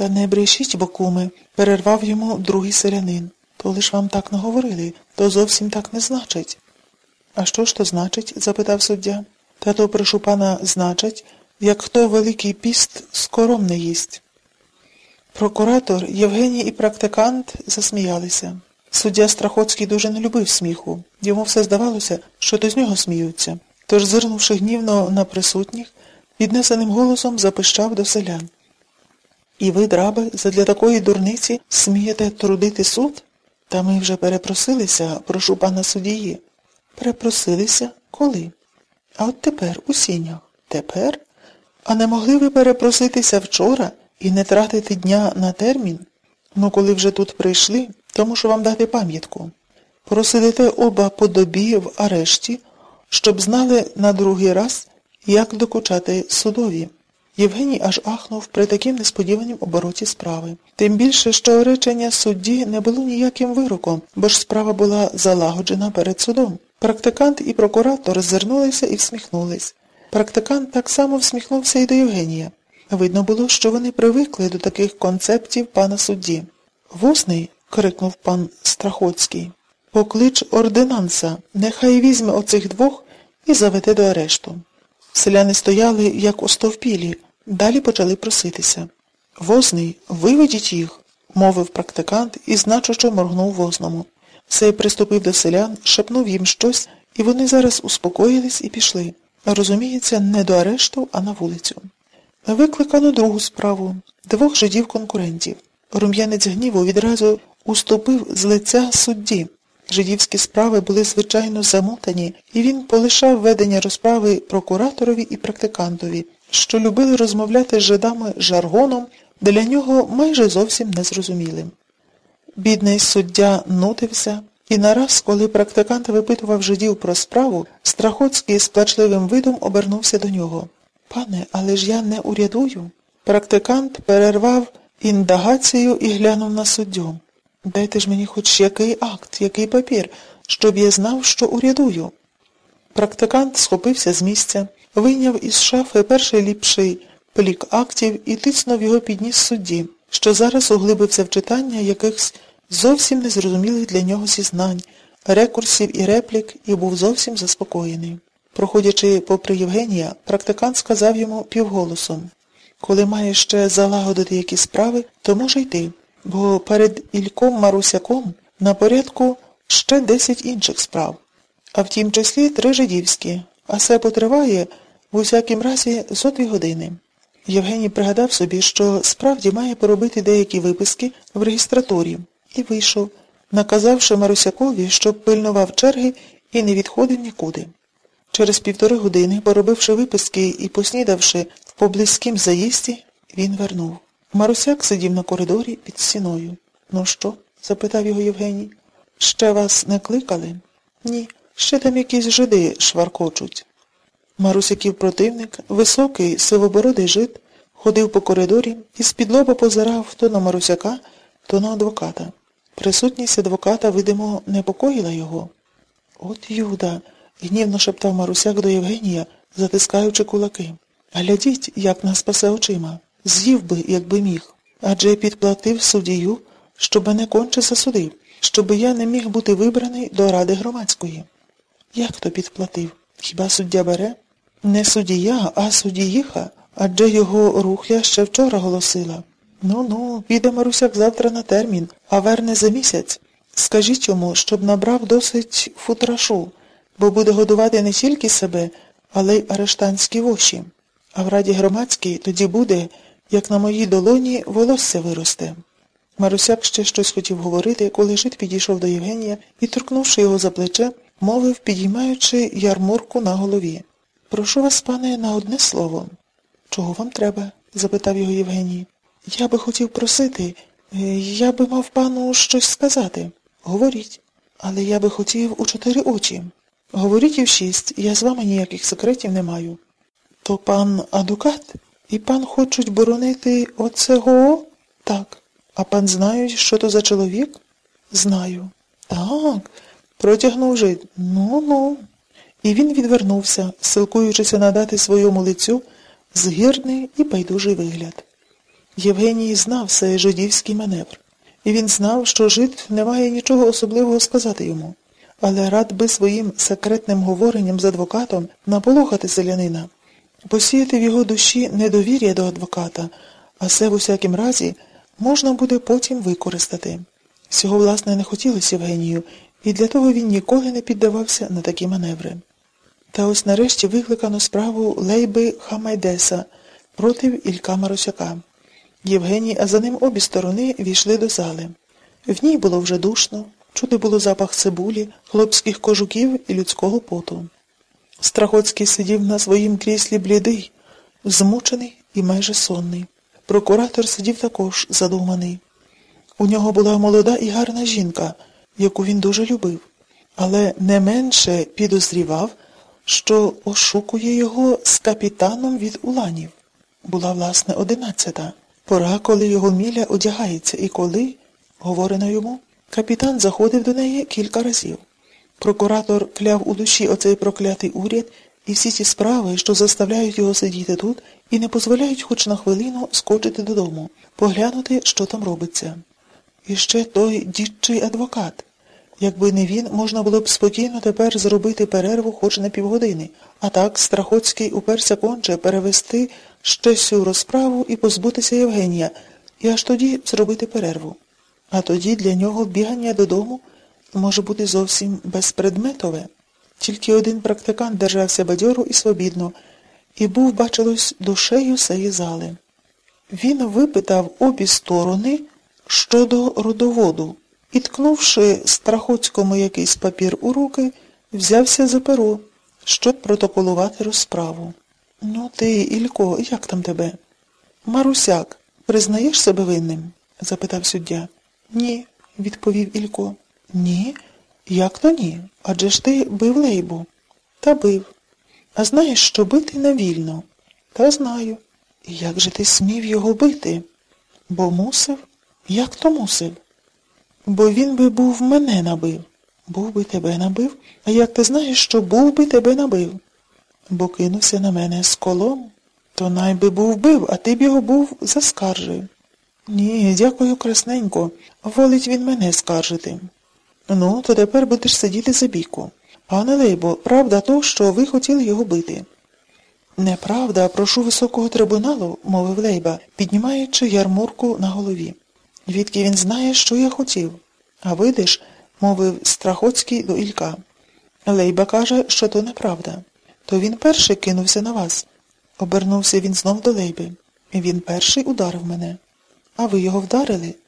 Та не брешіть, бо куми, перервав йому другий селянин. То лиш вам так наговорили, то зовсім так не значить. А що ж то значить? запитав суддя. Та то, прошу пана, значить, як хто великий піст скором не їсть. Прокуратор, Євгеній і практикант засміялися. Суддя Страхоцький дуже не любив сміху. Йому все здавалося, що до з нього сміються. Тож, зирнувши гнівно на присутніх, піднесеним голосом запищав до селян. І ви, драби, задля такої дурниці смієте трудити суд? Та ми вже перепросилися, прошу пана суддії. Перепросилися? Коли? А от тепер, у сінях. Тепер? А не могли ви перепроситися вчора і не тратити дня на термін? Ну, коли вже тут прийшли, то мушу вам дати пам'ятку. Просидите оба по добі в арешті, щоб знали на другий раз, як докучати судові. Євгеній аж ахнув при таким несподіванім обороті справи. Тим більше, що речення судді не було ніяким вироком, бо ж справа була залагоджена перед судом. Практикант і прокуратор звернулися і всміхнулись. Практикант так само всміхнувся і до Євгенія. Видно було, що вони привикли до таких концептів пана судді. Вусний, крикнув пан Страхоцький, поклич ординанса, нехай візьме оцих двох і заведе до арешту. Селяни стояли, як остовпілі, далі почали проситися. Возний, виведіть їх, мовив практикант і значуче моргнув возному. Сей приступив до селян, шепнув їм щось, і вони зараз успокоїлись і пішли. Розуміється, не до арешту, а на вулицю. Викликано другу справу двох жидів-конкурентів. Рум'янець гніву відразу уступив з лиця судді. Жидівські справи були, звичайно, замотані, і він полишав ведення розправи прокураторові і практикантові, що любили розмовляти з жидами жаргоном, для нього майже зовсім незрозумілим. Бідний суддя нутився, і нараз, коли практикант випитував жидів про справу, Страхоцький з плачливим видом обернувся до нього. Пане, але ж я не урядую. Практикант перервав індагацію і глянув на суддю. Дайте ж мені хоч який акт, який папір, щоб я знав, що урядую. Практикант схопився з місця, вийняв із шафи перший ліпший плік актів і тиснув його підніс судді, що зараз углибився в читання якихось зовсім незрозумілих для нього зізнань, рекурсів і реплік і був зовсім заспокоєний. Проходячи попри Євгенія, практикант сказав йому півголосом коли має ще залагодити якісь справи, то може йти, бо перед Ільком Марусяком на порядку ще десять інших справ, а в тім числі три жидівські, а все потриває в усякім разі зо дві години. Євгеній пригадав собі, що справді має поробити деякі виписки в регістратурі, і вийшов, наказавши Марусякові, щоб пильнував черги і не відходив нікуди. Через півтори години, поробивши виписки і поснідавши в поблизькім заїзді, він вернув. Марусяк сидів на коридорі під стіною. Ну що? запитав його Євгеній. Ще вас не кликали? Ні. Ще там якісь жиди шваркочуть. Марусяків противник, високий, сивобородий жид, ходив по коридорі і з-під лоба позирав то на Марусяка, то на адвоката. Присутність адвоката, видимо, непокоїла його. От Юда гнівно шептав Марусяк до Євгенія, затискаючи кулаки. Глядіть, як нас спасе очима. З'їв би, якби міг. Адже підплатив суддію, щоб мене конче засудив, щоб я не міг бути вибраний до ради громадської. Як то підплатив? Хіба суддя бере? Не суддія, а суддіїха, адже його рух я ще вчора голосила. Ну ну, піде Марусяк завтра на термін, а верне за місяць. Скажіть йому, щоб набрав досить футрашу бо буде годувати не тільки себе, але й арештанські воші. А в раді громадській тоді буде, як на моїй долоні, волосся виросте. Марусяк ще щось хотів говорити, коли жит підійшов до Євгенія і, торкнувши його за плече, мовив, підіймаючи ярмурку на голові. Прошу вас, пане, на одне слово. Чого вам треба? запитав його Євгеній. Я би хотів просити, е, я би мав пану щось сказати. Говоріть. Але я би хотів у чотири очі. Говоріть і в шість, я з вами ніяких секретів не маю. То пан адвокат і пан хочуть боронити оцего? Так. А пан знає, що то за чоловік? Знаю. Так. Протягнув жит. Ну ну. І він відвернувся, силкуючися надати своєму лицю згірний і байдужий вигляд. Євгеній знав цей жидівський маневр. І він знав, що жид не має нічого особливого сказати йому, але рад би своїм секретним говоренням з адвокатом наполохати селянина, посіяти в його душі недовір'я до адвоката, а це в усякім разі можна буде потім використати. Цього, власне, не хотілося Євгенію, і для того він ніколи не піддавався на такі маневри. Та ось нарешті викликано справу Лейби Хамайдеса проти Ілька Маросяка. Євгеній, а за ним обі сторони війшли до зали. В ній було вже душно, чути було запах цибулі, хлопських кожуків і людського поту. Страхоцький сидів на своїм кріслі блідий, змучений і майже сонний. Прокуратор сидів також задуманий. У нього була молода і гарна жінка, яку він дуже любив, але не менше підозрівав, що ошукує його з капітаном від уланів. Була, власне, одинадцята. Пора, коли його міля одягається, і коли, говорено йому, капітан заходив до неї кілька разів. Прокуратор кляв у душі оцей проклятий уряд і всі ті справи, що заставляють його сидіти тут і не дозволяють хоч на хвилину скочити додому, поглянути, що там робиться. І ще той дідчий адвокат. Якби не він, можна було б спокійно тепер зробити перерву хоч на півгодини, а так Страхоцький уперся конче перевести ще сю розправу і позбутися Євгенія, і аж тоді зробити перерву. А тоді для нього бігання додому може бути зовсім безпредметове. Тільки один практикант держався бадьоро і свобідно, і був, бачилось, душею сеї зали. Він випитав обі сторони щодо родоводу і, ткнувши Страхоцькому якийсь папір у руки, взявся за перо, щоб протоколувати розправу. Ну ти, Ілько, як там тебе? Марусяк, признаєш себе винним? запитав суддя. Ні, відповів Ілько. Ні? Як то ні? Адже ж ти бив лейбу. Та бив. А знаєш, що бити навільно? Та знаю. Як же ти смів його бити? Бо мусив? Як то мусив? Бо він би був мене набив. Був би тебе набив? А як ти знаєш, що був би тебе набив? Бо кинувся на мене з колом. То най би був бив, а ти б його був заскаржив. Ні, дякую, красненько. Волить він мене скаржити. Ну, то тепер будеш сидіти за біку. Пане Лейбо, правда то, що ви хотіли його бити? Неправда, прошу високого трибуналу, мовив Лейба, піднімаючи ярмурку на голові. Відки він знає, що я хотів. А видиш, мовив Страхоцький до Ілька. Лейба каже, що то неправда. То він перший кинувся на вас. Обернувся він знов до Лейби. Він перший ударив мене. А ви його вдарили?